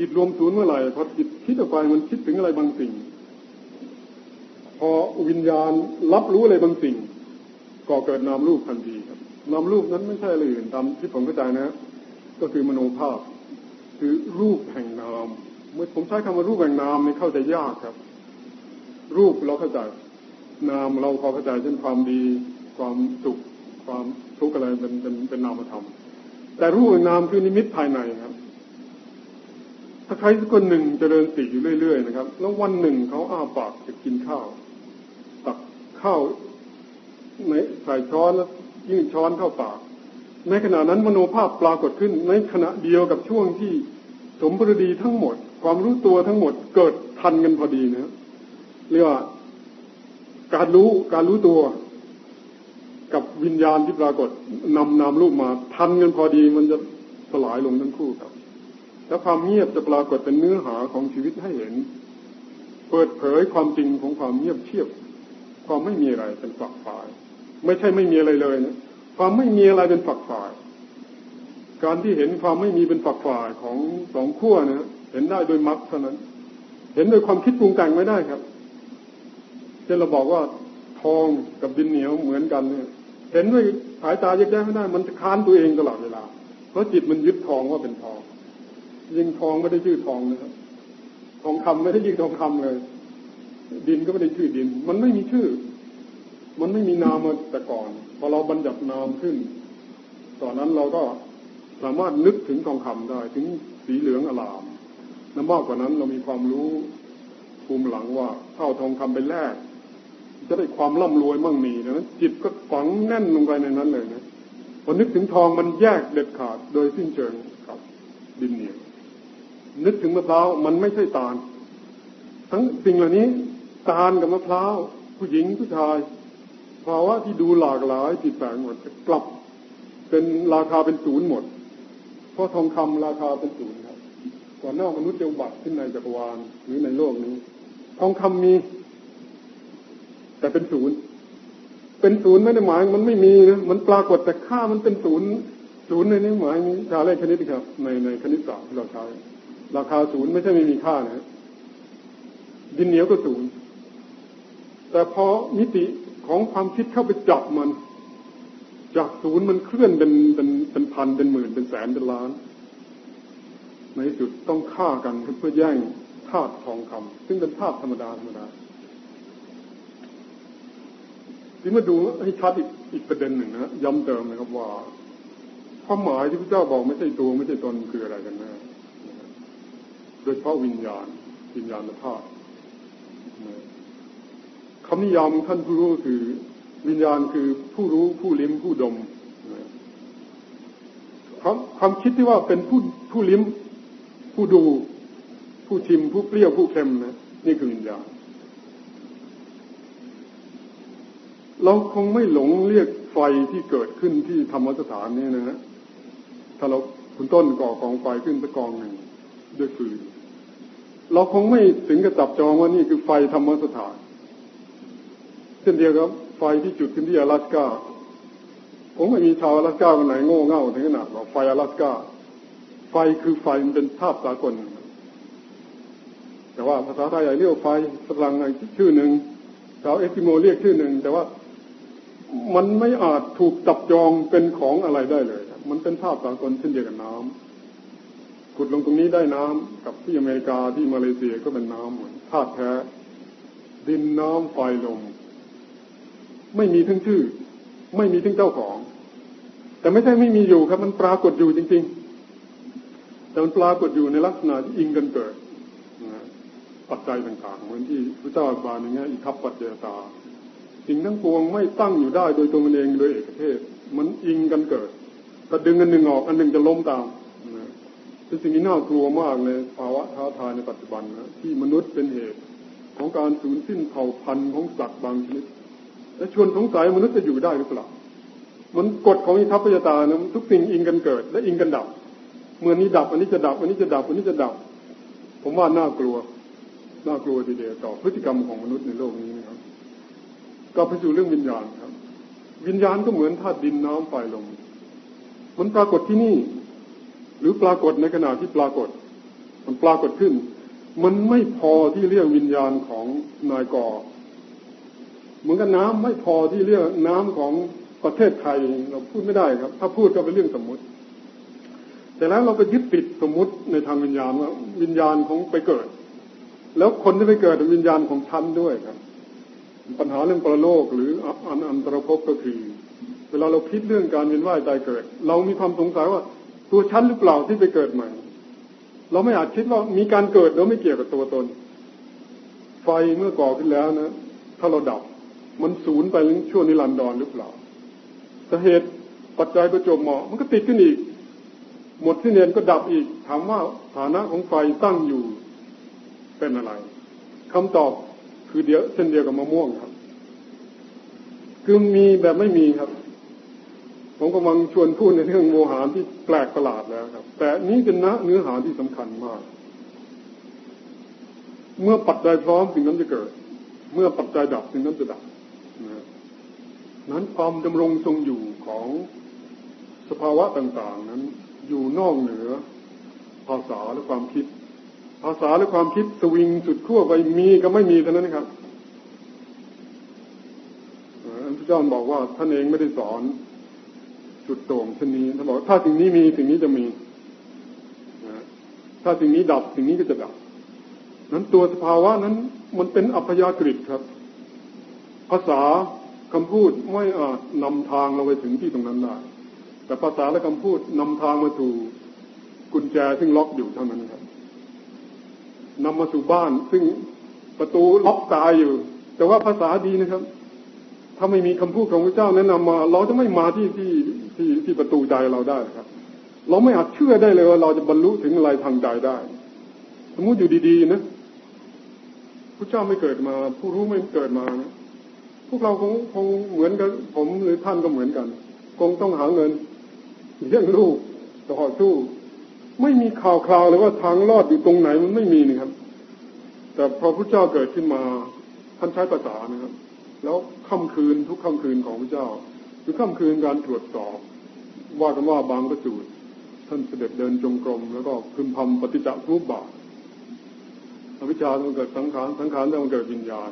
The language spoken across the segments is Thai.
จิตรวมศูนย์เมื่อไหร่พอจิตคิดออกไปมันคิดถึงอะไรบางสิ่ง พอวิญญาณรับรู้อะไรบางสิ่งก็เกิดนามรูปทันทีครับนามรูปนั้นไม่ใช่อะไรอื่นตามที่ผมเข้าใจนะ ก็คือมโนภาพ คือรูปแห่งนาม เมื่อผมใช้คำว่ารูปแห่งนามนี่เข้าใจยากครับ รูปเราเข้าใจ นามเราพอเข้าใจเช่นความดี ความสุขความทุกข์อะไรเป็นเป็นเป็นนามธรรมแต่รูปแห่งนามคือนิมิตภายในครับ ถ้าใครสักคนหนึ่งจเจริญสติอยู่เรื่อยๆนะครับ แล้ววันหนึ่งเขาอ้าปากจะกินข้าว ตักข้าวในใส่ช้อนแล้วยื่นช้อนเข้าปาก ในขณะนั้นมโนภาพปรากฏขึ้น ในขณะเดียวกับช่วงที่สมบูรดีทั้งหมด ความรู้ตัวทั้งหมดเกิดทันกันพอดีนะเรียกว่าการรู้การรู้ตัว กับวิญญาณที่ปรากฏนำนามรูปมา ทันกันพอดีมันจะสลายลงทั้งคู่ครับ แล้วความเงียบจะปรากฏเป็นเนื้อหาของชีวิตให้เห็น เปิดเผยความจริงของความเงียบเชียบ ความไม่มีอะไรเป็นฝักฝ่าย ไม่ใช่ไม่มีอะไรเลยนะความไม่มีอะไรเป็นฝักฝ่าย การที่เห็นความไม่มีเป็นฝักฝ่ายของสองขั้วนะเห็นได้โดยมรรคเท่านั้น เห็นโดยความคิดปรุงแต่งไม่ได้ครับเช่นเราบอกว่าทองกับดินเหนียวเหมือนกันเนี่ย เห็นด้วยสายตาแยกแยะไม่ได้ มันจะค้านตัวเองตลอดเวลา เพราะจิตมันยึดทองว่าเป็นทอง ยิงทองไม่ได้ชื่อทองนะครับทองคำไม่ได้ยิงทองคำเลย ดินก็ไม่ได้ชื่อดิน มันไม่มีชื่อ มันไม่มีนามมาแต่ก่อนพอเราบัญญัตินามขึ้น ตอนนั้นเราก็สามารถนึกถึงทองคำได้ ถึงสีเหลืองอลามและมากกว่านั้นเรามีความรู้ภูมิหลังว่าเข้าทองคำไปแลกจะได้ความร่ำรวยมั่งมีดังนั้นจิตก็ฝังแน่นลงไปในนั้นเลยนะพอนึกถึงทองมันแยกเด็ดขาดโดยสิ้นเชิงกับดินเหนียว นึกถึงมะพร้าวมันไม่ใช่ตาล ทั้งสิ่งเหล่านี้ตาลกับมะพร้าวผู้หญิงผู้ชาย ภาวะที่ดูหลากหลายผิดแปลกหมดกลับเป็นราคาเป็นศูนย์หมด เพราะทองคำราคาเป็นศูนย์ครับก่อนหน้ามนุษย์จะบัตรขึ้นในจักรวาลหรือในโลกนี้ ทองคำมี แต่เป็นศูนย์เป็นศูนย์ไม่ได้หมายมันไม่มีนะมันปรากฏแต่ค่ามันเป็นศูนย์ศูนย์ในนี้หมายชาเลขคณิตครับ ในในคณิตศาสตร์ที่เราใช้ ราคาศูนย์ไม่ใช่ไม่มีค่านะดินเหนียวก็ศูนย์แต่พอมิติของความคิดเข้าไปจับมัน จากศูนย์มันเคลื่อนเป็นเป็นเป็นพันเป็นหมื่นเป็นแสนเป็นล้าน ในจุดต้องฆ่ากันเพื่อแย่งธาตุทองคำซึ่งเป็นธาตุธรรมดาธรรมดาที่มาดูให้ชัดอีกอีกประเด็นหนึ่งนะย้ำเติมนะครับว่าความหมายที่พระเจ้าบอกไม่ใช่ตัวไม่ใช่ตนคืออะไรกันนะ โดยเฉพาะวิญญาณ วิญญาณธาตุคำนิยามท่านผู้รู้คือ วิญญาณคือผู้รู้ผู้ลิ้มผู้ดมความความคิดที่ว่าเป็นผู้ผู้ลิ้ม ผู้ดู ผู้ชิม ผู้เปรี้ยวผู้เค็มนะนี่คือวิญญาณ เราคงไม่หลงเรียกไฟที่เกิดขึ้นที่ธรรมสถานนี้นะฮะถ้าเราคุณต้นก่อกองไฟขึ้นสักกองหนึ่งด้วยฟืน เราคงไม่ถึงกับจับจองว่านี่คือไฟธรรมสถาน เช่นเดียวกับไฟที่จุดขึ้นที่阿拉斯กาผมไม่มีชาว阿拉斯กาคนไหนโง่เง่าถึงขนาดว่าไฟ阿拉斯กาไฟคือไฟมันเป็นภาพสากล แต่ว่าภาษาไทยเรียกไฟฝรั่งชื่อหนึ่งชาวเอสกิโมเรียกชื่อหนึ่งแต่ว่ามันไม่อาจถูกจับจองเป็นของอะไรได้เลย มันเป็นภาพสากลเช่นเดียวกับน้ำ ขุดลงตรงนี้ได้น้ำกับที่อเมริกาที่มาเลเซียก็เป็นน้ำเหมือนธาตุแท้ ดินน้ำไฟลม ไม่มีทั้งชื่อ ไม่มีทั้งเจ้าของ แต่ไม่ใช่ไม่มีอยู่ครับ มันปรากฏอยู่จริง ๆ แต่มันปรากฏอยู่ในลักษณะที่อิงกันเกิดปัจจัยต่างๆเหมือนที่พระเจ้าบาลอย่างเงี้ยอิทัปปัจเจตาสิ่งทั้งปวงไม่ตั้งอยู่ได้โดยตัวมันเองโดยเอกเทศ มันอิงกันเกิดถ้าดึงอันหนึ่งออกอันหนึ่งจะล้มตาม เป็นสิ่งที่น่ากลัวมากในภาวะท้าทายในปัจจุบันนะที่มนุษย์เป็นเหตุของการสูญสิ้นเผ่าพันธุ์ของสัตว์บางชนิด และชวนสงสัยมนุษย์จะอยู่ได้หรือเปล่ามันกฎของอิทัปปยตานะทุกสิ่งอิงกันเกิด และอิงกันดับ เมื่อนี้ดับอันนี้จะดับ อันนี้จะดับอันนี้จะดับ ผมว่าน่ากลัวน่ากลัวทีเดียวต่อพฤติกรรมของมนุษย์ในโลกนี้นะครับก็ไปสู่เรื่องวิญญาณครับ วิญญาณก็เหมือนธาตุดินน้ำไฟลมมันปรากฏที่นี่ หรือปรากฏในขณะที่ปรากฏ มันปรากฏขึ้น มันไม่พอที่เรียกวิญญาณของนายกอเหมือนกับน้ำไม่พอที่เรียกน้ำของประเทศไทยเราพูดไม่ได้ครับ ถ้าพูดก็เป็นเรื่องสมมติ แต่แล้วเราก็ยึดติดสมมติในทางวิญญาณว่าวิญญาณของไปเกิด แล้วคนที่ไปเกิดเป็นวิญญาณของชั้นด้วยครับ ปัญหาเรื่องปรโลกหรืออันอันตรภพก็คือ เวลาเราคิดเรื่องการเวียนว่ายตายเกิด เรามีความสงสัยว่า ตัวชั้นหรือเปล่าที่ไปเกิดใหม่ เราไม่อาจคิดว่ามีการเกิดแล้วไม่เกี่ยวกับตัวตน ไฟเมื่อก่อขึ้นแล้วนะ ถ้าเราดับ มันสูญไปช่วงนิรันดรหรือเปล่าสาเหตุปัจจัยประจบเหมาะ มันก็ติดขึ้นอีก หมดที่เนียนก็ดับอีก ถามว่าฐานะของไฟตั้งอยู่เป็นอะไรคำตอบคือเดียวเช่นเดียวกับมะม่วงครับ คือมีแบบไม่มีครับ ผมกำลังชวนพูดในเรื่องโมหารที่แปลกประหลาดแล้วครับ แต่นี้เป็นนะเนื้อหาที่สำคัญมาก เมื่อปัจจัยพร้อมสิ่งนั้นจะเกิด เมื่อปัจจัยดับสิ่งนั้นจะดับนะนั้นความดำรงทรงอยู่ของสภาวะต่าง ๆ นั้น อยู่นอกเหนือ ภาษาและความคิด ภาษาและความคิดสวิงสุดขั้วไปมีก็ไม่มีเท่านั้นนะครับพระเจ้าบอกว่าท่านเองไม่ได้สอน จุดโต่งเช่นนี้ท่านบอกถ้าสิ่งนี้มีสิ่งนี้จะมีถ้าสิ่งนี้ดับสิ่งนี้ก็จะดับ นั้นตัวสภาวะนั้นมันเป็นอัพยากฤิครับ ภาษาคำพูดไม่อาจนำทางเราไปถึงที่ตรงนั้นได้ แต่ภาษาและคำพูดนำทางมาถูกุญแจซึ่งล็อกอยู่เท่านั้นครับนำมาสู่บ้านซึ่งประตูล็อกตายอยู่ แต่ว่าภาษาดีนะครับ ถ้าไม่มีคำพูดของพระเจ้าแนะนำมา เราจะไม่มาที่ที่ ที่ที่ประตูใจเราได้ครับ เราไม่อาจเชื่อได้เลยว่าเราจะบรรลุถึงอะไรทางใจได้ สมมติอยู่ดีๆนะพระเจ้าไม่เกิดมา ผู้รู้ไม่เกิดมานะพวกเราคงคงเหมือนกัน ผมหรือท่านก็เหมือนกัน คงต้องหาเงินเลี้ยงลูกต่อสู้ ไม่มีข่าวคราวเลยว่าทางรอดอยู่ตรงไหนมันไม่มีนะครับ แต่พอพระเจ้าเกิดขึ้นมาท่านใช้ภาษานะครับ แล้วค่ำคืนทุกค่ำคืนของพระเจ้า คือค่ำคืนการตรวจสอบ ว่ากันว่าบางประสูตรท่านเสด็จเดินจงกรม แล้วก็พึมพำปฏิจจสมุปบาทอวิชชาต้องเกิดสังขารสังขารต้องเกิดวิญญาณ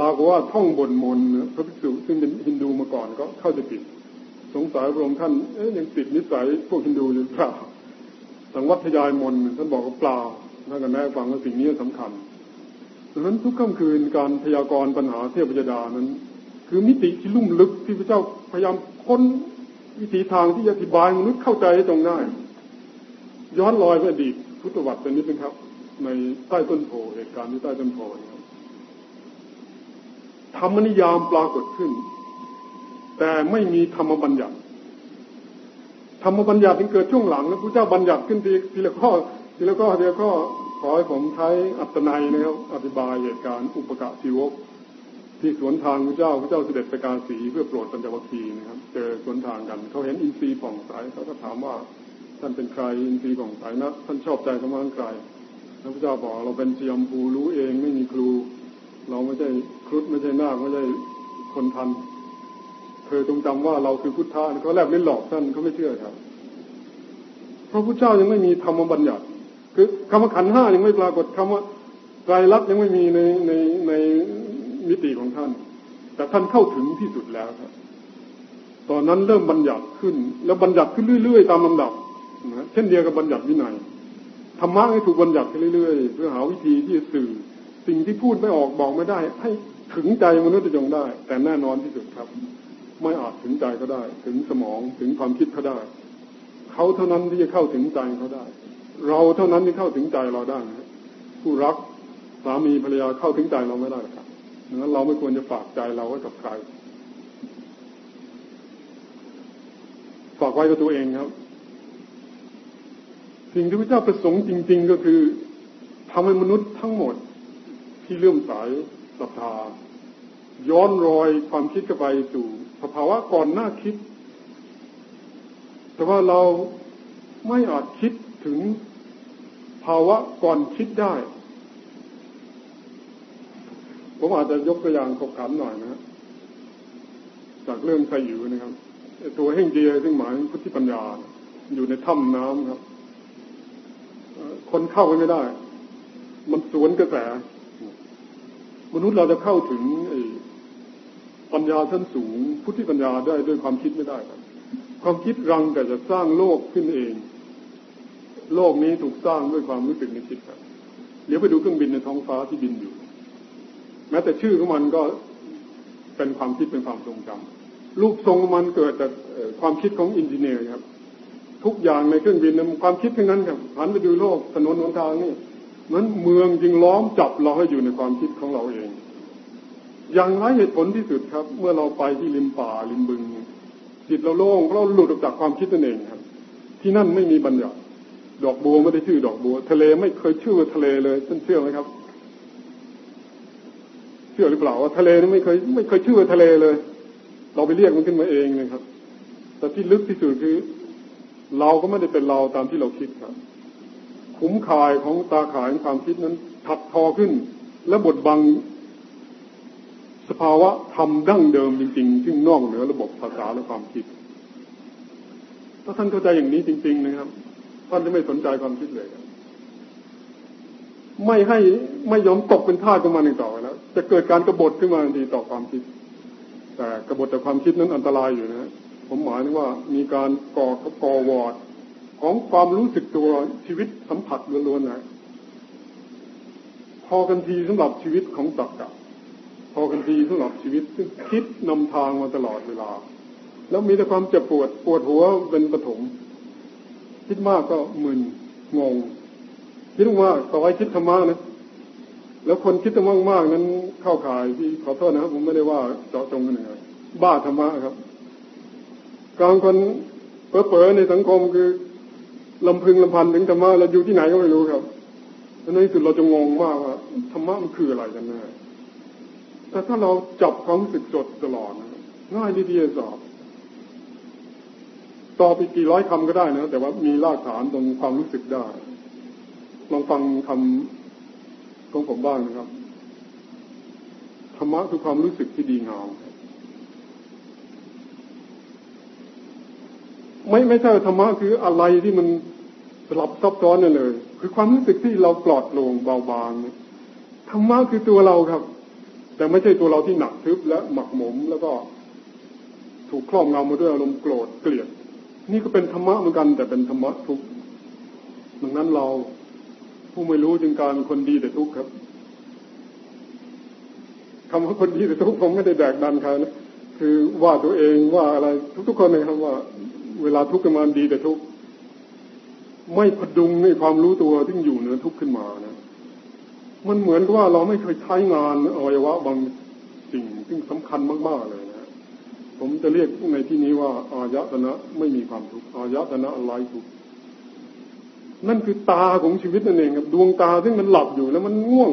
ลาวว่าท่องบนมนพระภิกษุซึ่งเป็นฮินดูมาก่อนก็เข้าจะผิด สงสัยพระองค์ท่านเอ๊ยยังติดนิสัยพวกฮินดูหรือเปล่าสังวัตยายมนท่านบอกว่าเปล่าท่านก็แนะฟังว่าสิ่งนี้สำคัญดังนั้นทุกค่ำคืนการพยากรณ์ปัญหาเทพยดานั้น คือมิติที่ลุ่มลึกที่พระเจ้าพยายามค้น วิธีทางที่อธิบายมนุษย์เข้าใจให้ตรงได้ย้อนรอยไปอดีตพุทธวัตรเป็นนิดนึงครับ ในใต้ต้นโพเหตุการณ์ที่ใต้ต้นโพธรรมนิยามปรากฏขึ้น แต่ไม่มีธรรมบัญญัติธรรมบัญญัติที่เกิดช่วงหลังแล้วพระเจ้าบัญญัติขึ้นทีทีละข้อทีละข้อทีละข้อขอให้ผมใช้อัตนัยนะครับอธิบายเหตุการณ์อุปกะชีวก ที่สวนทางพระเจ้าพระเจ้าเสด็จไปการสีเพื่อโปรดปัญจวัคคีย์นะครับ เจอสวนทางกันเขาเห็นอินทรีย์ผ่องใสเขาก็ถามว่าท่านเป็นใครอินทรีย์ผ่องใสนะท่านชอบใจสมานใครพระเจ้าบอกเราเป็นเชียมภูรู้เองไม่มีครู เราไม่ใช่ครุฑไม่ใช่นาคไม่ใช่คนทันเธอจงจำว่าเราคือพุทธะเขาแลบลิ้นหลอกท่านเขาไม่เชื่อครับเพราะพุทธเจ้ายังไม่มีธรรมบัญญัติ คือคำว่าขันห้ายังไม่ปรากฏคำว่าไตรลักษณ์ยังไม่มีในในใน มิติของท่าน แต่ท่านเข้าถึงที่สุดแล้วครับ ตอนนั้นเริ่มบัญญัติขึ้น แล้วบัญญัติขึ้นเรื่อย ๆ ตามลำดับนะเช่นเดียวกับบัญญัติวินัยธรรมะให้ถูกบัญญัติขึ้นเรื่อยๆ เพื่อหาวิธีที่จะสื่อ สิ่งที่พูดไม่ออกบอกไม่ได้ ให้ถึงใจมนุษย์จงได้ แต่แน่นอนที่สุดครับ ไม่อาจถึงใจก็ได้ ถึงสมองถึงความคิดเขาได้เขาเท่านั้นที่จะเข้าถึงใจเขาได้ เราเท่านั้นที่เข้าถึงใจเราได้ผู้รักสามีภรรยาเข้าถึงใจเราไม่ได้ครับ ดังนั้นเราไม่ควรจะฝากใจเราไว้กับใคร ฝากไว้กับตัวเองครับ สิ่งที่พระเจ้าประสงค์จริง ๆ ก็คือทำให้มนุษย์ทั้งหมดที่เลื่อมใสศรัทธาย้อนรอยความคิดกันไปสู่สภาวะก่อนหน้าคิด แต่ว่าเราไม่อาจคิดถึงภาวะก่อนคิดได้ ผมอาจจะยกตัวอย่างขบขันหน่อยนะจากเรื่องไซอยู่นะครับตัวเฮ่งเจียซึ่งหมายพุทธิปัญญา อยู่ในถ้ำน้ำครับคนเข้าไปไม่ได้ มันสวนกระแส มนุษย์เราจะเข้าถึงปัญญาชั้นสูง พุทธิปัญญาได้ด้วยความคิดไม่ได้ครับ ความคิดรังแต่จะสร้างโลกขึ้นเอง โลกนี้ถูกสร้างด้วยความรู้สึกในจิตครับเดี๋ยวไปดูเครื่องบินในท้องฟ้าที่บินอยู่ ม้แต่ชื่อของมันก็เป็นความคิดเป็นความทรงจำรูปทรงมันเกิดจากความคิดของอินจิเนียร์ครับ ทุกอย่างในเครื่องบินนั้นความคิดทั้งนั้นครับหันไปดูโลกถนนหนทางนี่นั้นเมืองจึงล้อมจับเราให้อยู่ในความคิดของเราเอง อย่างไรเหตุผลที่สุดครับ เมื่อเราไปที่ริมป่าริมบึงจิตเราโล่งเราหลุดออกจากความคิดนั่นเองครับ ที่นั่นไม่มีบัญญัติดอกบัวไม่ได้ชื่อดอกบัว ทะเลไม่เคยชื่อทะเลเลยท่านเชื่อไหมครับ เชื่อหรือเปล่าว่าทะเลนี่ไม่เคยไม่เคยชื่อทะเลเลย เราไปเรียกมันขึ้นมาเองนะครับ แต่ที่ลึกที่สุดคือ เราก็ไม่ได้เป็นเราตามที่เราคิดครับ ขุมข่ายของตาข่ายของความคิดนั้นถักทอขึ้น และบดบังสภาวะทำดั้งเดิมจริงๆซึ่งนอกเหนือระบบภาษาและความคิด ถ้าท่านเข้าใจอย่างนี้จริง ๆ นะครับ ท่านจะไม่สนใจความคิดเลย ไม่ให้ไม่ยอมตกเป็นทาสของมันอีกต่อไปแล้ว จะเกิดการกรบฏขึ้นมาทันทีต่อความคิด แต่กบฏต่อความคิดนั้นอันตรายอยู่นะผมหมายถึงว่ามีการก่อก่อวอดของความรู้สึกตัวชีวิตสัมผัสล้วนๆนะพอกันทีสำหรับชีวิตของตักกะพอกันทีสำหรับชีวิตคิดนำทางมาตลอดเวลา แล้วมีแต่ความเจ็บปวดปวดหัวเป็นปฐมคิดมากก็มึนงง คิดว่าต่อไว้คิดธรรมะนะแล้วคนคิดธรรมะมากนั้นเข้าข่ายที่ขอโทษนะครับผมไม่ได้ว่าเจาะจงกันเลยบ้าธรรมะครับกลางคนเป๋อๆในสังคมคือลำพึงลำพันถึงธรรมะเราอยู่ที่ไหนก็ไม่รู้ครับในที่สุดเราจะงงมากว่าธรรมะมันคืออะไรกันแน่แต่ถ้าเราจับความรู้สึกจดตลอดง่ายดีที่จะสอบตอบอีกกี่ร้อยคำก็ได้นะแต่ว่ามีรากฐานตรงความรู้สึกได้ ลองฟังคำของผมบ้างนะครับ ธรรมะคือความรู้สึกที่ดีงามไม่ไม่ใช่ธรรมะคืออะไรที่มันสลับซับซ้อนนั่นเลย คือความรู้สึกที่เราปลอดโปร่งเบาบางธรรมะคือตัวเราครับ แต่ไม่ใช่ตัวเราที่หนักทึบและหมักหมม แล้วก็ถูกครอบงำมาด้วยอารมณ์โกรธเกลียด นี่ก็เป็นธรรมะเหมือนกัน แต่เป็นธรรมะทุกดังนั้นเรา ผู้ไม่รู้จึงการคนดีแต่ทุกข์ครับคำว่าคนดีแต่ทุกข์ผมไม่ได้แดกดันใครนะคือว่าตัวเองว่าอะไรทุกๆคนนะครับว่า เวลาทุกข์กันมาดีแต่ทุกข์ไม่พดุงในความรู้ตัวที่อยู่เหนือทุกข์ขึ้นมานะมันเหมือนกับว่าเราไม่เคยใช้งานอวัยวะบางสิ่งซึ่งสำคัญมากๆเลยนะผมจะเรียกในที่นี้ว่าอายตนะไม่มีความทุกข์อายตนะไร้ทุกข์ นั่นคือตาของชีวิตนั่นเองครับดวงตาที่มันหลับอยู่แล้วมันง่วง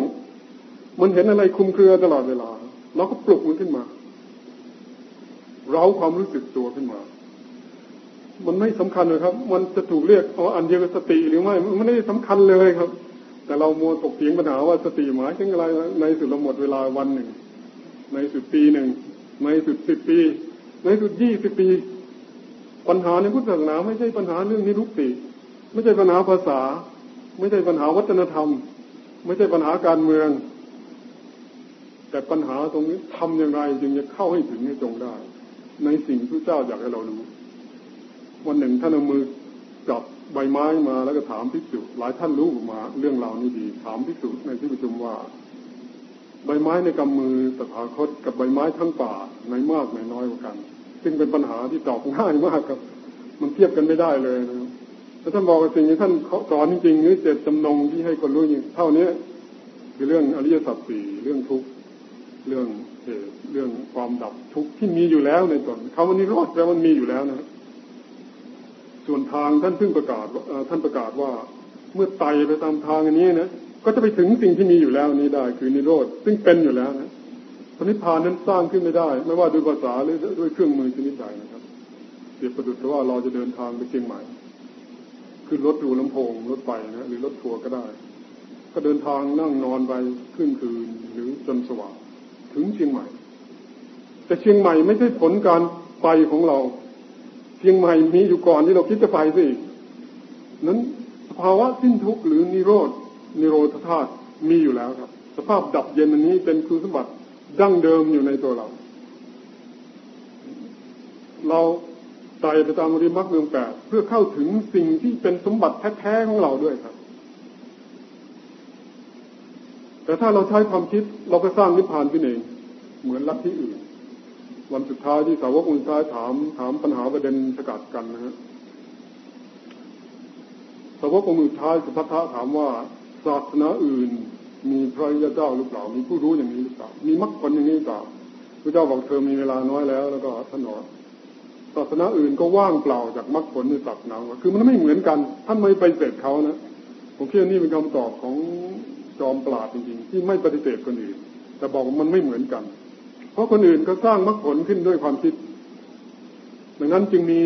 มันเห็นอะไรคุมเครือตลอดเวลาเราก็ปลุกมันขึ้นมา เราความรู้สึกตัวขึ้นมา มันไม่สำคัญเลยครับ มันจะถูกเรียกอ๋ออันเดียวกับสติหรือไม่มันไม่ได้สำคัญเลยครับ แต่เรามัวตกเถียงปัญหาว่าสติหมายถึงอะไรในสุดเราหมดเวลาวันหนึ่ง ในสุดปีหนึ่งในสุดสิบปี ในสุดยี่สิบปี ปัญหาในพุทธศาสนาไม่ใช่ปัญหาเรื่องนิรุกติ ไม่ใช่ปัญหาภาษา ไม่ใช่ปัญหาวัฒนธรรม ไม่ใช่ปัญหาการเมือง แต่ปัญหาตรงนี้ทำอย่างไรจึงจะเข้าให้ถึงให้ตรงได้ ในสิ่งที่เจ้าอยากให้เรารู้วันหนึ่งท่านเอามือจับใบไม้มาแล้วก็ถามพิสุหลายท่านรู้มา เรื่องราวนี้ดี ถามพิสุในที่ประชุมว่า ใบไม้ในกำมือตถาคตกับใบไม้ทั้งป่าในมากในน้อยกว่ากัน ซึ่งเป็นปัญหาที่ตอบง่ายมากครับ มันเทียบกันไม่ได้เลยนะ ถ้าท่านบอกว่าสิ่งที่ท่านสอนจริงๆนี่เจ็ดจำนงที่ให้คนรู้อย่างเท่านี้คือเรื่องอริยสัจสี่เรื่องทุกข์เรื่องเหตุเรื่องความดับทุกข์ที่มีอยู่แล้วในตนคำว่านิโรธแปลว่ามีอยู่แล้วนะส่วนทางท่านเพิ่งประกาศท่านประกาศว่าเมื่อไต่ไปตามทางอันนี้นะก็จะไปถึงสิ่งที่มีอยู่แล้วนี้ได้ คือนิโรธซึ่งเป็นอยู่แล้วนะพระนิพพานนั้นสร้างขึ้นไม่ได้ ไม่ว่าด้วยภาษาหรือด้วยเครื่องมือชนิดใดนะครับเปรียบประดุจว่าเราจะเดินทางไปเชียงใหม่ ขึ้นรถดูลำโพงรถไฟนะหรือรถทัวร์ก็ได้ ก็เดินทางนั่งนอนไปขึ้นคืนหรือจนสว่างถึงเชียงใหม่ แต่เชียงใหม่ไม่ใช่ผลการไปของเรา เชียงใหม่มีอยู่ก่อนที่เราคิดจะไปสินั้นภภาวะสิ้นทุกข์หรือนิโรธนิโรธธาตุมีอยู่แล้วครับ สภาพดับเย็นอันนี้เป็นคุณสมบัติดั้งเดิมอยู่ในตัวเรา เรา ไต่ไปตามอริมักเมืองแปดเพื่อเข้าถึงสิ่งที่เป็นสมบัติแท้ๆของเราด้วยครับ แต่ถ้าเราใช้ความคิดเราก็สร้างนิพพานขึ้นเอง เหมือนลัทธิอื่น วันสุดท้ายที่สาวกองค์ท้ายถามถามปัญหาประเด็นสกัดกันนะฮะสาวกองค์สุดท้ายสุภัทะถามว่าศาสนาอื่น มีพระยาเจ้าหรือเปล่ามีผู้รู้อย่างนี้หรือเปล่ามีมรรคผลอย่างนี้หรือเปล่าพระเจ้าบอกเธอมีเวลาน้อยแล้ว แล้วก็ท่านอก ศาสนาอื่นก็ว่างเปล่าจากมรรคผลในศาสนาคือมันไม่เหมือนกัน ท่านไม่ไปเสดเขานะ ผมคิดว่านี่เป็นคำตอบของจอมปราดจริงๆ ที่ไม่ปฏิเสธคนอื่น แต่บอกว่ามันไม่เหมือนกัน เพราะคนอื่นก็สร้างมรรคผลขึ้นด้วยความคิด ดังนั้นจึงมี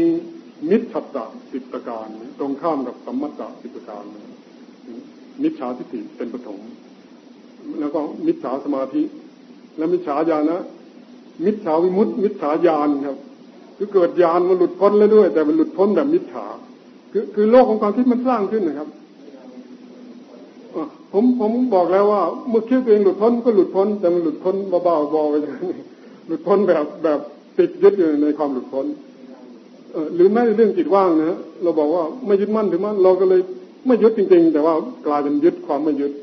มิจฉาตะสิบประการ ตรงข้ามกับสัมมัตตะสิบประการ มิจฉาทิฏฐิเป็นปฐม แล้วก็มิจฉาสมาธิ และมิจฉาญาณนะ มิจฉาวิมุตติ มิจฉาญาณครับ คือเกิดญาณมันหลุดพ้นแล้วด้วย แต่มันหลุดพ้นแบบมิจฉาคือคือโลกของความคิดมันสร้างขึ้นนะครับผมผมบอกแล้วว่า เมื่อคิดตัวเองหลุดพ้นก็หลุดพ้น แต่มันหลุดพ้นเบาๆบอไปอย่างนี้หลุดพ้นแบบแบบติดยึดอยู่ในความหลุดพ้นหรือแม้เรื่องจิตว่างนะเราบอกว่าไม่ยึดมั่นถือมั่นเราก็เลยไม่ยึดจริง ๆ แต่ว่ากลายเป็นยึดความไม่ยึด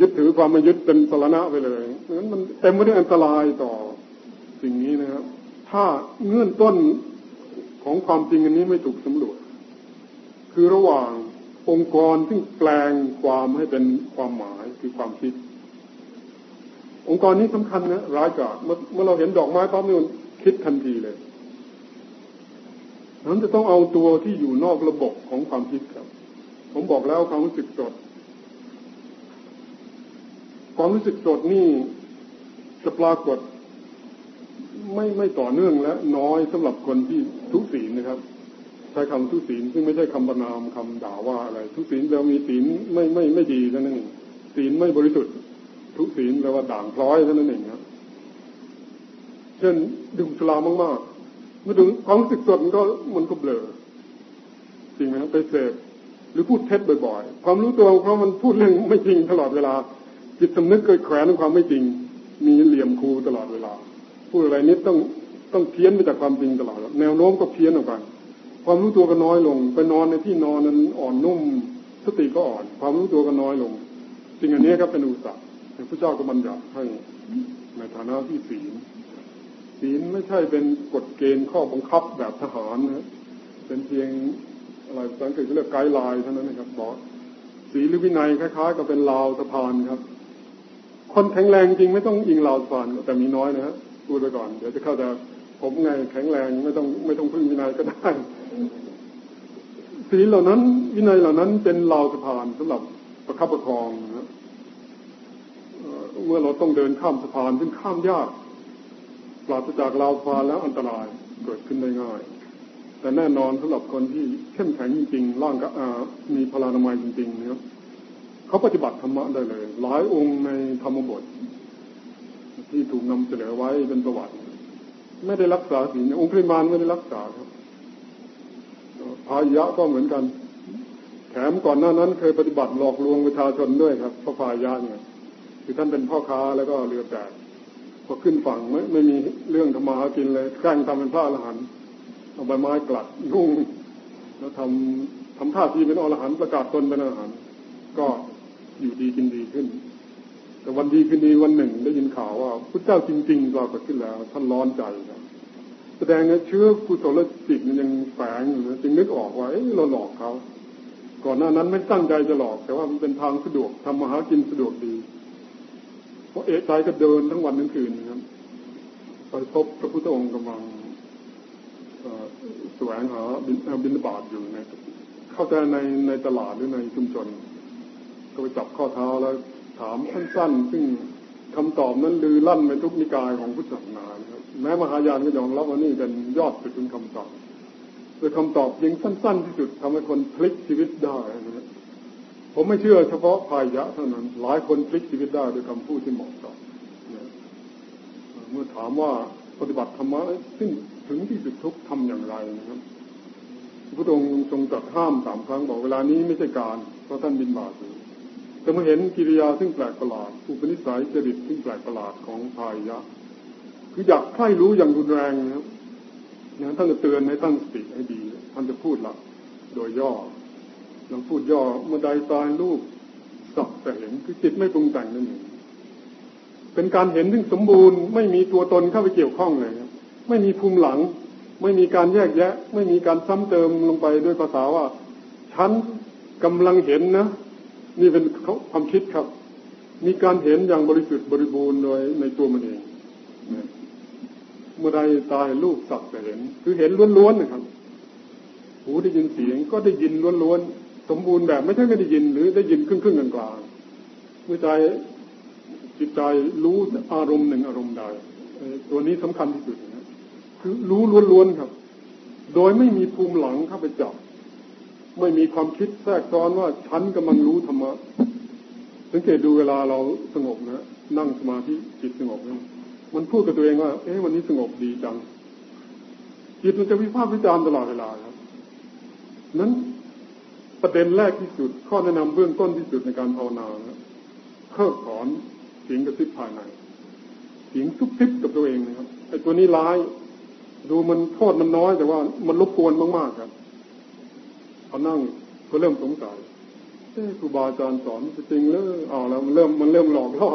ยึดถือความไม่ยึดเป็นสารณะไปเลยนั้นมันเต็มไปด้วยอันตรายต่อสิ่งนี้นะครับ ถ้าเงื่อนต้นของความจริงอันนี้ไม่ถูกสำรวจ คือระหว่างองค์กรที่แปลงความให้เป็นความหมายคือความคิด องค์กรนี้สำคัญนะร้ายกาจเมื่อเราเห็นดอกไม้ปั๊บนี่มันคิดทันทีเลยนั้นจะต้องเอาตัวที่อยู่นอกระบบของความคิดครับ ผมบอกแล้วความรู้สึกสดความรู้สึกสดนี่จะปรากฏ ไม่ไม่ต่อเนื่องและน้อยสำหรับคนที่ทุศีลนะครับใช้คำทุศีลซึ่งไม่ใช่คำประนามคำด่าว่าอะไร ทุศีลแปลว่ามีศีลไม่ไม่ไม่ดีนั่นเองศีลไม่บริสุทธิ์ ทุศีลแปลว่าด่างพร้อยนั่นเองครับ เช่นดื่มสุรามากๆมาถึงความรู้สึกสดมันก็มันก็เบลอจริงไหมครับไปเสพหรือพูดเท็จบ่อยๆ ความรู้ตัวเพราะมันพูดเรื่องไม่จริงตลอดเวลา จิตสำนึกเกิดแขวนในความไม่จริง มีเหลี่ยมคูตลอดเวลา พูดอะไรนิดต้องต้องเพี้ยนไปจากความจริงตลอดแนวโน้มก็เพี้ยนออกไปความรู้ตัวก็น้อยลง ไปนอนในที่นอนนั้นอ่อนนุ่มสติก็อ่อน ความรู้ตัวก็น้อยลงสิ่งอันนี้ครับเป็นอุตสาห์พระเจ้าก็บัญญัติให้ในฐานะที่ศีลศีลไม่ใช่เป็นกฎเกณฑ์ข้อบังคับแบบทหารนะเป็นเพียงอะไรสังเกตเรียกไกด์ไลน์เท่านั้นนะครับบอกศีลหรือวินัยคล้ายๆกับเป็นราวสะพานครับ คนแข็งแรงจริงไม่ต้องยิงราวสะพานแต่มีน้อยนะฮะ พูดไปก่อน เดี๋ยวจะเข้าใจผมไงแข็งแรงไม่ต้องไม่ต้องพึ่งวินัยก็ได้ศีลเหล่านั้น วินัยเหล่านั้นเป็นราวสะพานสำหรับประคับประคองนะเมื่อเราต้องเดินข้ามสะพานซึ่งข้ามยากปราศจากลาวฟาแล้วอันตรายเกิดขึ้นได้ง่าย แต่แน่นอนสำหรับคนที่เข้มแข็งจริงๆร่างก็มีพลานามัยจริงๆนะครับเขาปฏิบัติธรรมะได้เลย หลายองค์ในธรรมบท ที่ถูกนำเสนอไว้เป็นประวัติ ไม่ได้รักษาศีลองค์พริมานไม่ได้รักษาครับพายะก็เหมือนกัน แถมก่อนหน้านั้นเคยปฏิบัติหลอกลวงประชาชนด้วยครับพระพายะเนี่ยคือท่านเป็นพ่อค้าแล้วก็เรือแตกพอขึ้นฝั่งไม่ไม่มีเรื่องธรรมากินเลยแกล้งทำเป็นพระอรหันต์เอาใบไม้กลัดนุ่งแล้วทำทำท่าทีเป็นอรหันต์ประกาศตนเป็นอรหันต์ก็อยู่ดีกินดีขึ้น แต่วันดีขึ้นดีวันหนึ่งได้ยินข่าวว่าพระเจ้าจริงๆปรากฏขึ้นแล้ว ท่านร้อนใจครับ แสดงว่าเชื้อกุศลจิตมันยังแฝงอยู่จึงนึกออกว่าเอ้เราหลอกเขาก่อนหน้านั้นไม่ตั้งใจจะหลอก แต่ว่ามันเป็นทางสะดวกทำมาหากินสะดวกดีเพราะเอกใจก็เดินทั้งวันทั้งคืนครับไปพบพระพุทธองค์กำลังแสวงหาบินบาตอยู่ในเข้าใจในในตลาดหรือในชุมชน ก็ไปจับข้อเท้าแล้ว ถามสั้นๆ ซึ่งคำตอบนั้นลือลั่นไปทุกนิกายของพุทธศาสนาครับแม้มหายานก็ยอมรับว่านี่เป็นยอดสุดของคำตอบโดยคำตอบยิงสั้น ๆ ที่สุดทำให้คนพลิกชีวิตได้นะครับผมไม่เชื่อเฉพาะพายะเท่านั้น หลายคนพลิกชีวิตได้ด้วยคำพูดที่เหมาะสมเมื่อถามว่าปฏิบัติธรรมะสิ้นถึงที่สุดทุกทำอย่างไรนะครับพระองค์ทรงตรัสห้ามสามครั้งบอกเวลานี้ไม่ใช่การเพราะท่านบินบาตอยู่ แต่เมื่อเห็นกิริยาซึ่งแปลกประหลาดอุปนิสัยจริตซึ่งแปลกประหลาดของพายะ คืออยากใคร่รู้อย่างรุนแรงนะครับนะท่านจะเตือนให้ตั้งสติให้ดีท่านจะพูดละโดยย่อหลังพูดย่อเมื่อใดตายรูปสักแต่เห็นคือจิตไม่ปรุงแต่งนั่นเองเป็นการเห็นที่สมบูรณ์ ไม่มีตัวตนเข้าไปเกี่ยวข้องเลยครับไม่มีภูมิหลัง ไม่มีการแยกแยะ ไม่มีการซ้ำเติมลงไปด้วยภาษาว่า ฉันกำลังเห็นนะ นี่เป็นความคิดครับ มีการเห็นอย่างบริสุทธิ์บริบูรณ์โดยในตัวมันเองเมื่อใดตายลูกสักแต่เห็น คือเห็นล้วนๆนะครับ หูได้ยินเสียงก็ได้ยินล้วนๆสมบูรณ์แบบไม่ใช่ไม่ได้ยิน หรือได้ยินครึ่งๆกลางๆเมื่อใจจิตใจรู้อารมณ์หนึ่งอารมณ์ใดตัวนี้สำคัญที่สุดนะคือรู้ล้วนๆครับ โดยไม่มีภูมิหลังเข้าไปจับ ไม่มีความคิดแทรกซ้อนว่าฉันกำลังรู้ธรรมะ สังเกตดูเวลาเราสงบนะ นั่งสมาธิจิตสงบนะมันพูดกับตัวเองว่า เอ๊ะวันนี้สงบดีจัง จิตมันจะวิพากษ์วิจารณ์ตลอดเวลาครับนั้นประเด็นแรกที่สุด ข้อแนะนำเบื้องต้นที่สุดในการภาวนานะเพิกถอนเสียงกระซิบภายในเสียงทุกทิบกับตัวเองนะครับไอ้ตัวนี้ร้าย ดูมันโทษมันน้อยแต่ว่ามันรบกวนมากๆครับ อนั่งก็เริ่มสงสัยเอ๊ครูบาอาจารย์สอนจริงเลยเอาแล้วมันเริ่มมันเริ่มหลอกล่อ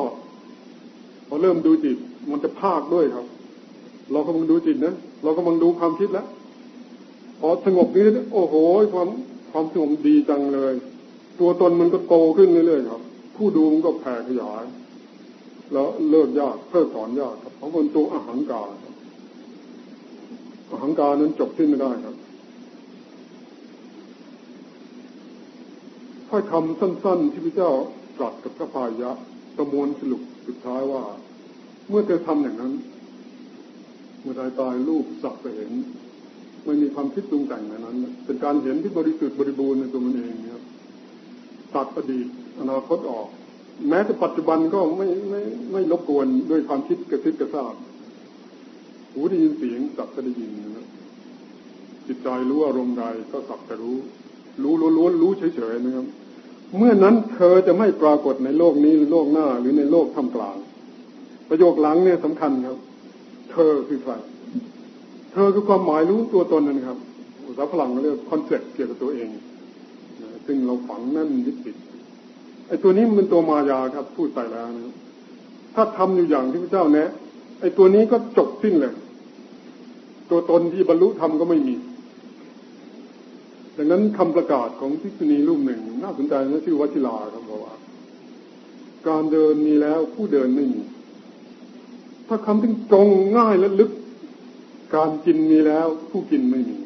พอเริ่มดูจิตมันจะภาคด้วยครับ เรากำลังดูจิตนะเรากำลังดูความคิดแล้วพอสงบนี้โอ้โหความความสงบดีจังเลย ตัวตนมันก็โตขึ้นเรื่อยๆครับ ผู้ดูมันก็แผ่ขยาย แล้วเลิกยากเพิกถอนยากครับเพราะมันตัวอาหารการอาหารการนั้นจบสิ้นไม่ได้ครับ ถ้อยคำสั้น ๆ ที่พระเจ้าตรัสกับพระพายะประมวลสรุปสุดท้ายว่า เมื่อเธอทำอย่างนั้น เมื่อใดตายรูปสักไปเห็นไม่มีความคิดปรุงแต่งในนั้น เป็นการเห็นที่บริสุทธิ์บริบูรณ์ในตัวมันเองครับตัดอดีตอนาคตออก แม้แต่ปัจจุบันก็ไม่ไม่ไม่รบกวนด้วยความคิดกระซิบกระซาบหูได้ยินเสียงสักก็ได้ยินนะจิตใจรู้อารมณ์ใดก็สักแต่รู้ รู้ล้วนๆรู้เฉยๆนะครับ เมื่อนั้นเธอจะไม่ปรากฏในโลกนี้หรือโลกหน้าหรือในโลกทำกลาง ประโยคหลังเนี่ยสำคัญครับ เธอคือใคร เธอคือความหมายรู้ตัวตนนะครับภาษาฝรั่งเรียกคอนเซ็ปต์เกี่ยวกับตัวเองซึ่งเราฝังแน่นยึดติดไอ้ตัวนี้มันเป็นตัวมายาครับ พูดไปแล้วนะถ้าทำอยู่อย่างที่พระเจ้าแนะไอ้ตัวนี้ก็จบสิ้นเลย ตัวตนที่บรรลุธรรมก็ไม่มี ดังนั้นคำประกาศของทิศนีรูปหนึ่ง น่าสนใจนะชื่อวัชิลาครับบอกว่า การเดินมีแล้วผู้เดินไม่มี ถ้าคำที่ตรงง่ายและลึก การกินมีแล้วผู้กินไม่มี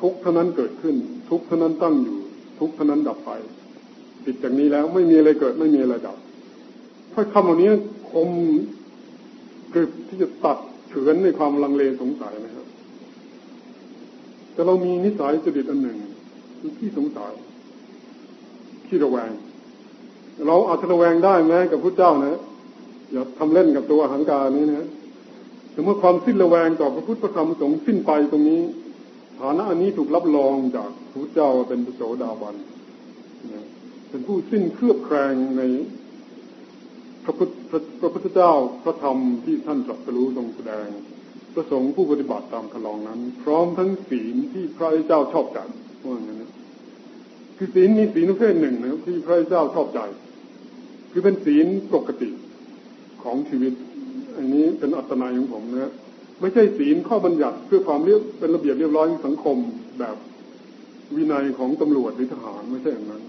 ทุกเท่านั้นเกิดขึ้น ทุกเท่านั้นตั้งอยู่ ทุกเท่านั้นดับไปติดจากนี้แล้วไม่มีอะไรเกิดไม่มีอะไรดับถ้าคำเหล่านี้คมกริบที่จะตัดเฉือนในความลังเลสงสัยนะครับ แต่เรามีนิสัยจดิตอันหนึ่งคือที่สงสัยที่ระแวง เราอาจจะระแวงได้แม้กับพระเจ้านะอย่าทำเล่นกับตัวหังการนี้นะแต่เมื่อความสิ้นระแวงต่อพระพุทธธรรมสงฆ์สิ้นไปตรงนี้ ฐานะอันนี้ถูกรับรองจากพระเจ้าเป็นพระโสดาบันเป็นผู้สิ้นเครือบแคลงในพระพุทธพระพุทธเจ้าพระธรรมที่ท่านตรัสรู้ทรงแสดง ประสงค์ผู้ปฏิบัติตามคลองนั้น พร้อมทั้งศีลที่พระเจ้าชอบใจว่างั้นนะคือศีลมีศีลประเภทหนึ่งนะครับที่พระเจ้าชอบใจ คือเป็นศีลปกติของชีวิต อันนี้เป็นอัตนายของผมนะไม่ใช่ศีลข้อบัญญัติเพื่อความเรียบเป็นระเบียบเรียบร้อยในสังคมแบบวินัยของตำรวจหรือทหารไม่ใช่อย่างนั้น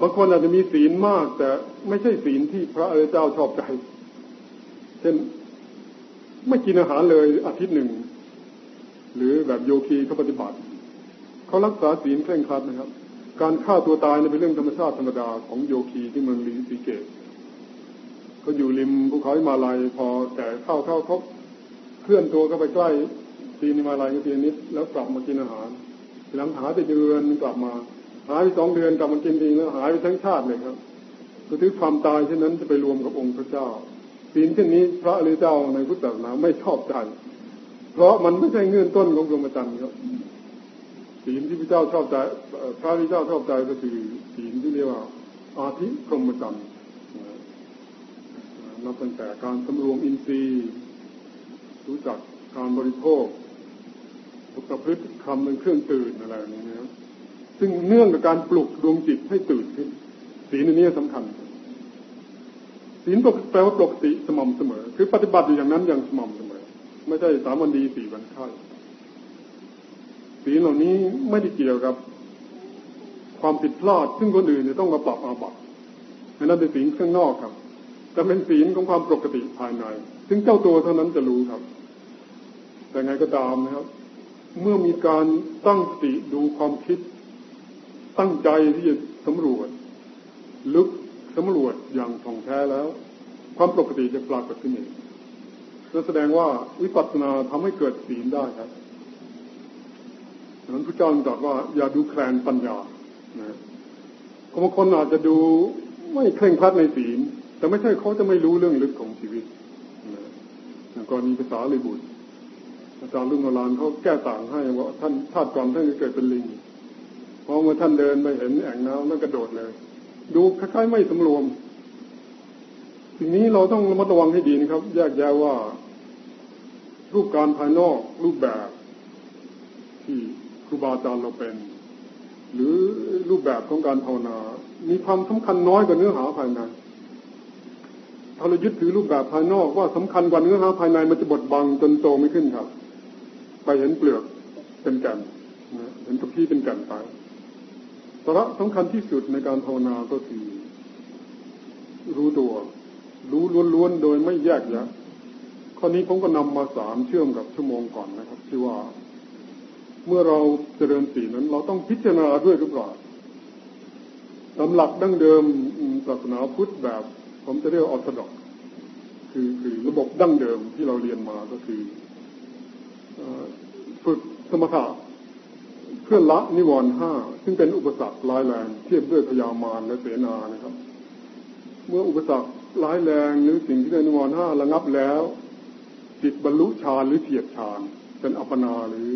บางคนอาจจะมีศีลมาก แต่ไม่ใช่ศีลที่พระเจ้าชอบใจ เช่น ไม่กินอาหารเลยอาทิตย์หนึ่ง หรือแบบโยคีเขาปฏิบัติเขารักษาศีลเคร่งครัดนะครับ การฆ่าตัวตายเป็นเรื่องธรรมชาติธรรมดาของโยคีที่เมืองลีสีเกตเขาอยู่ริมภูเขาหิมาลัยพอแต่เข้าเข้าครบเคลื่อนตัวเข้าไปใกล้ตีนิมาลัยก็ตีนิดแล้วกลับมากินอาหารหลังหาไปเดือนกลับมาหายไปสองเดือนกลับมากินทีแล้วหายไปทั้งชาติเลยครับก็ถือความตายเช่นนั้นจะไปรวมกับองค์พระเจ้า ศีลเช่นนี้ พระอริยเจ้าในพุทธศาสนาไม่ชอบใจ เพราะมันไม่ใช่เงื่อนต้นของกรมจันทร์ครับศีลที่พระเจ้าชอบใจพระที่เจ้าชอบใจก็คือศีลที่เรียกว่าอาทิกรมจันทร์นับตั้งแต่การสำรวมอินทรีย์ รู้จักการบริโภคประพฤติคำเป็นเครื่องตื่นอะไรอย่างนี้นะซึ่งเนื่องกับการปลุกดวงจิตให้ตื่นขึ้นศีลอันนี้สำคัญ ศีลแปลว่าปกติสม่ำเสมอ คือปฏิบัติอยู่อย่างนั้นอย่างสม่ำเสมอ ไม่ใช่สามวันดีสี่วันค่ายศีลเหล่านี้ไม่ได้เกี่ยวกับ ความผิดพลาด ซึ่งคนอื่นจะต้องมาปรับอาบัตินั่นเป็นศีลข้างนอกครับแต่เป็นศีลของความปกติภายใน ซึ่งเจ้าตัวเท่านั้นจะรู้ครับ แต่ไงก็ตามนะครับ เมื่อมีการตั้งสติดูความคิด ตั้งใจที่จะสำรวจ ลึก สำรวจอย่างท่องแท้แล้ว ความปกติจะปรากฏขึ้นเองนั่นแสดงว่าวิปัสสนาทำให้เกิดศีลได้ครับดังนั้นพระเจ้าตรัสว่าอย่าดูแคลนปัญญานะบางคนอาจจะดูไม่เคร่งครัดในศีล แต่ไม่ใช่เขาจะไม่รู้เรื่องลึกของชีวิตนะกรณีภาษาลิบุตรอาจารย์รุ่งโรานเขาแก้ต่างให้ว่าท่านชาติก่อนท่านเกิดเป็นลิงพอเมื่อท่านเดินไปเห็นแอ่งน้ำนั่นกระโดดเลย ดูคล้ายๆไม่สำรวมทีนี้เราต้องระมัดระวังให้ดีนะครับ แยกแยะว่า รูปการภายนอกรูปแบบ ที่ครูบาอาจารย์เราเป็น หรือรูปแบบของการภาวนา มีความสำคัญน้อยกว่าเนื้อหาภายในถ้าเรายึดถือรูปแบบภายนอกว่าสำคัญกว่าเนื้อหาภายในมันจะบดบังจนโตไม่ขึ้นครับ ไปเห็นเปลือกเป็นก่นเห็นทุกที่เป็นก่นไป สาระสำคัญที่สุดในการภาวนาก็คือ รู้ตัว รู้ล้วนๆโดยไม่แยกแยะข้อนี้ผมก็นำมาสามเชื่อมกับชั่วโมงก่อนนะครับ ที่ว่า เมื่อเราเจริญสีนั้น เราต้องพิจารณาด้วยหรือเปล่าตามหลักดั้งเดิมศาสนาพุทธแบบ ผมจะเรียกออร์โธดอกคือคือระบบดั้งเดิมที่เราเรียนมาก็คือฝึกสมถะ เพื่อละนิวรณ์ห้าซึ่งเป็นอุปสรรคร้ายแรงเทียบด้วยพยามารและเสนานะครับ เมื่ออุปสรรคร้ายแรงหรือสิ่งที่เป็นนิวรณ์ห้าระงับแล้วจิตบรรลุฌานหรือเฉียดฌานเป็นอัปปนาหรือ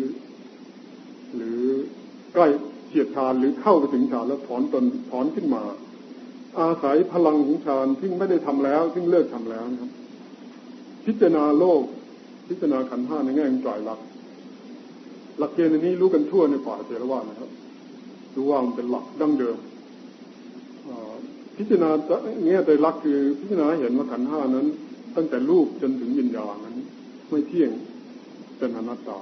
หรือใกล้เฉียดฌานหรือเข้าไปถึงฌานแล้วถอนตนถอนขึ้นมา อาศัยพลังของฌานที่ไม่ได้ทำแล้วซึ่งเลิกทำแล้วนะครับ พิจารณาโลก พิจารณาขันธ์ห้าในแง่ของใจรัก หลักเกณฑ์นี้รู้กันทั่วในป่าเจรวานะครับรู้ว่ามันเป็นหลักดั้งเดิมพิจารณาเงี้ยใจรักคือพิจารณาเห็นว่าขันห้านั้น ตั้งแต่รูปจนถึงวิญญาณนั้น ไม่เที่ยงเป็นอนัตตา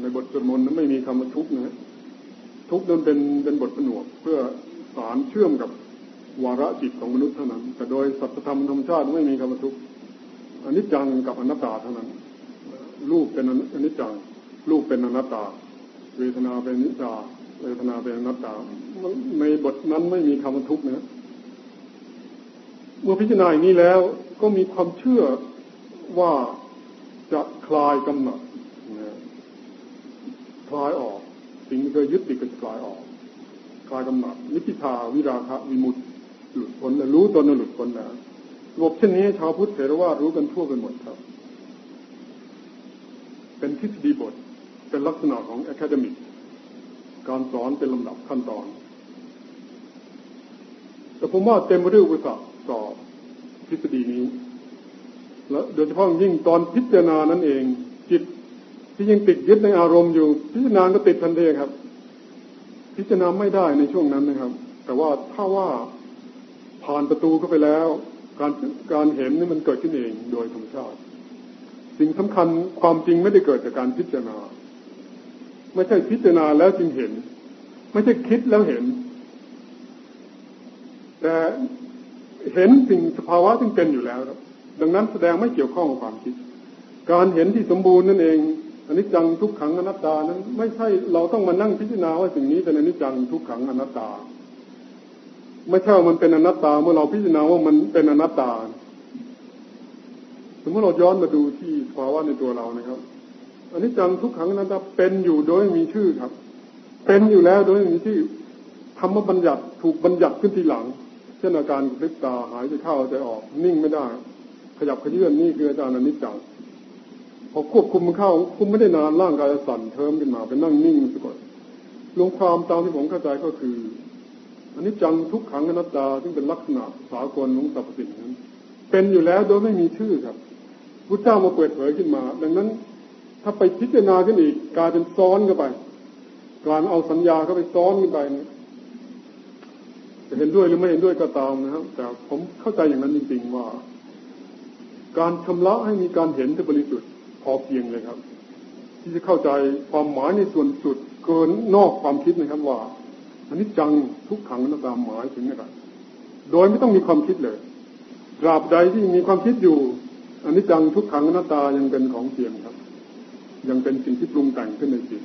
ในบทสวดมนต์นั้นไม่มีคำว่าทุกข์นะทุกข์นั้นเป็นเป็นบทผนวกเพื่อสารเชื่อมกับวาระจิตของมนุษย์เท่านั้น แต่โดยสัจธรรมธรรมชาติไม่มีคำว่าทุกข์อนิจจังกับอนัตตาเท่านั้น รูปเป็นอนิจจัง รูปเป็นอนัตตา เวทนาเป็นนิจจาเวทนาเป็นอนัตตา ในบทนั้นไม่มีคำทุกข์นะเมื่อพิจารณาอย่างนี้แล้วก็มีความเชื่อว่าจะคลายกำหนัดคลายออก สิ่งที่เคยยึดติดก็จะคลายออก คลายกำหนัดนิพพิทาวิราคะวิมุตติหลุดพ้นแล้วรู้ตนหลุดพ้นแล้วระบบเช่นนี้ชาวพุทธเถรวาทรู้กันทั่วกันหมดครับ เป็นทฤษฎีบท เป็นลักษณะของอะคาเดมิกการสอนเป็นลำดับขั้นตอน แต่ผมว่าเต็มไปด้วยอุปสรรคต่อทฤษฎีนี้ และโดยเฉพาะยิ่งตอนพิจารณานั้นเอง จิตที่ยังติดยึดในอารมณ์อยู่ พิจารณาก็ติดทันทีครับ พิจารณาไม่ได้ในช่วงนั้นนะครับ แต่ว่าถ้าว่าผ่านประตูเข้าไปแล้ว การการเห็นนี่มันเกิดขึ้นเองโดยธรรมชาติ สิ่งสำคัญความจริงไม่ได้เกิดจากการพิจารณา ไม่ใช่พิจารณาแล้วจึงเห็น ไม่ใช่คิดแล้วเห็น แต่เห็นสิ่งสภาวะที่เป็นอยู่แล้ว ดังนั้นแสดงไม่เกี่ยวข้องกับความคิด การเห็นที่สมบูรณ์นั่นเองอันนี้จังทุกขังอนัตตานั้น ไม่ใช่เราต้องมานั่งพิจารณาว่าสิ่งนี้เป็นอนิจจังทุกขังอนัตตา ไม่ใช่ว่ามันเป็นอนัตตาเมื่อเราพิจารณาว่ามันเป็นอนัตตาสมมติเราย้อนมาดูที่ภาวะในตัวเรานะครับ อันนี้จังทุกขังนั้นเป็นอยู่โดยมีชื่อครับ เป็นอยู่แล้วโดยมีชื่อธรรมบัญญัติถูกบัญญัติขึ้นทีหลัง เช่นอาการคลิกตาหายใจเข้าใจออก นิ่งไม่ได้ ขยับขยื่นนี่คืออาจารย์อนิจจังพอควบคุมมันเข้าคุมไม่ได้นานร่างกายจะสั่นเทิมขึ้นมาเป็นนั่งนิ่งสะกดรวมความตามที่ผมเข้าใจก็คืออันนี้จังทุกขังอนัตตาซึ่งเป็นลักษณะสากลของสรรพสิ่งนั้น เป็นอยู่แล้วโดยไม่มีชื่อครับพุทธเจ้ามาเปิดเผยขึ้นมา ดังนั้น ถ้าไปพิจารณาขึ้นอีกกลายเป็นซ้อนเข้าไปการเอาสัญญาเข้าไปซ้อนขึ้นไปเนี่ยจะเห็นด้วยหรือไม่เห็นด้วยก็ตามนะครับ แต่ผมเข้าใจอย่างนั้นจริงๆว่า การชำระให้มีการเห็นที่บริสุทธิ์พอเพียงเลยครับ ที่จะเข้าใจความหมายในส่วนสุดเกินนอกความคิดนะครับว่าอันนี้จังทุกขังนัตามหมายถึงอะไรโดยไม่ต้องมีความคิดเลยตราบใดที่มีความคิดอยู่อันนี้จังทุกขังนัตตายังเป็นของเทียมครับ ยังเป็นสิ่งที่ปรุงแต่งขึ้นในจิต